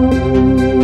Música